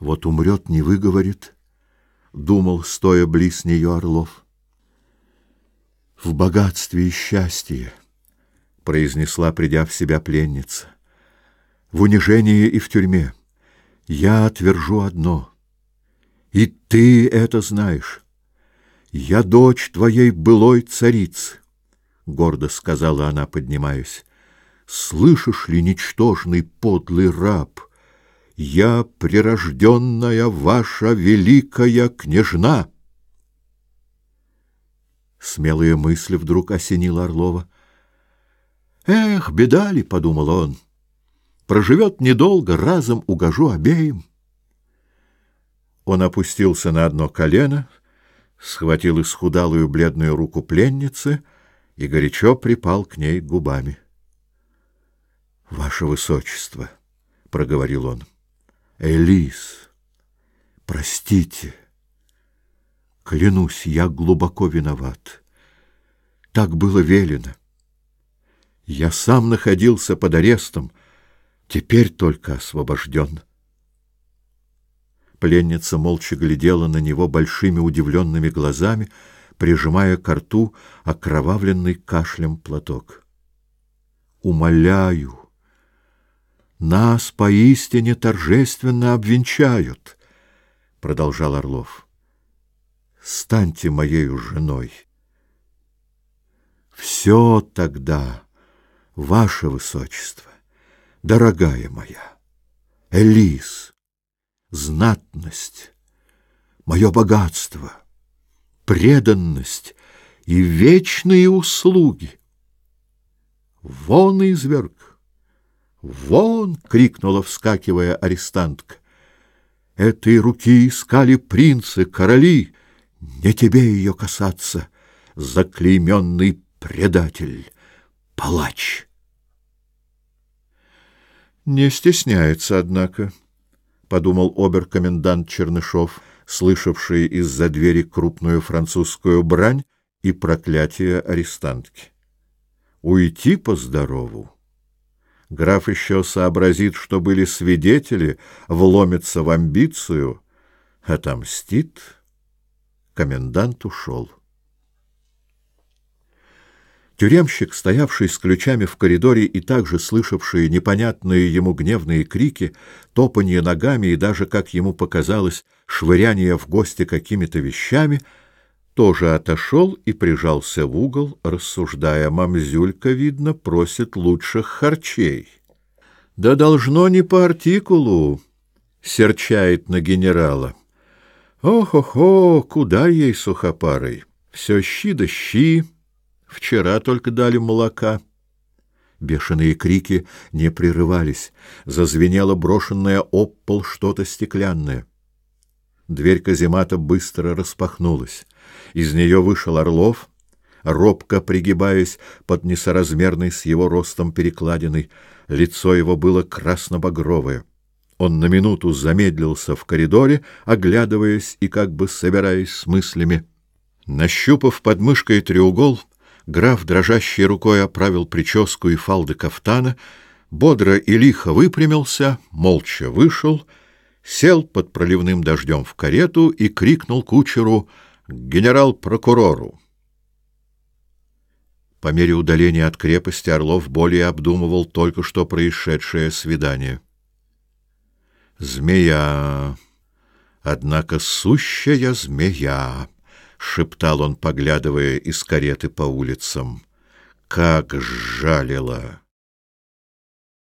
Вот умрет, не выговорит, — думал, стоя близ нее Орлов. — В богатстве и счастье, — произнесла, придя в себя пленница, — в унижении и в тюрьме. Я отвержу одно. И ты это знаешь. Я дочь твоей былой царицы, — гордо сказала она, поднимаясь. Слышишь ли, ничтожный подлый раб, — я прирожденная ваша великая княжна. Смелые мысли вдруг осенила Орлова. Эх, беда ли, подумал он. Проживет недолго, разом угожу обеим. Он опустился на одно колено, схватил исхудалую бледную руку пленницы и горячо припал к ней губами. Ваше высочество, проговорил он. Элис, простите. Клянусь, я глубоко виноват. Так было велено. Я сам находился под арестом, теперь только освобожден. Пленница молча глядела на него большими удивленными глазами, прижимая к рту окровавленный кашлем платок. «Умоляю!» нас поистине торжественно обвенчают, — продолжал Орлов. — Станьте моей женой. — Все тогда, ваше высочество, дорогая моя, Элис, знатность, мое богатство, преданность и вечные услуги. Вон изверг! «Вон!» — крикнула, вскакивая арестантка. «Этой руки искали принцы, короли! Не тебе ее касаться, заклейменный предатель, палач!» «Не стесняется, однако», — подумал обер-комендант Чернышов, слышавший из-за двери крупную французскую брань и проклятие арестантки. «Уйти по здорову!» Граф еще сообразит, что были свидетели, вломится в амбицию, отомстит. Комендант ушел. Тюремщик, стоявший с ключами в коридоре и также слышавший непонятные ему гневные крики, топанье ногами и даже, как ему показалось, швыряние в гости какими-то вещами — тоже отошел и прижался в угол, рассуждая, «Мамзюлька, видно, просит лучших харчей». «Да должно не по артикулу», — серчает на генерала. «Ох-охо, куда ей сухопарой? Все щи да щи. Вчера только дали молока». Бешеные крики не прерывались. Зазвенело брошенное об пол что-то стеклянное. Дверь каземата быстро распахнулась. Из нее вышел Орлов, робко пригибаясь под несоразмерной с его ростом перекладиной. Лицо его было красно-багровое. Он на минуту замедлился в коридоре, оглядываясь и как бы собираясь с мыслями. Нащупав под мышкой треугол, граф дрожащей рукой оправил прическу и фалды кафтана, бодро и лихо выпрямился, молча вышел — сел под проливным дождем в карету и крикнул кучеру «Генерал-прокурору!». По мере удаления от крепости Орлов более обдумывал только что происшедшее свидание. «Змея! Однако сущая змея!» — шептал он, поглядывая из кареты по улицам. «Как жалила!»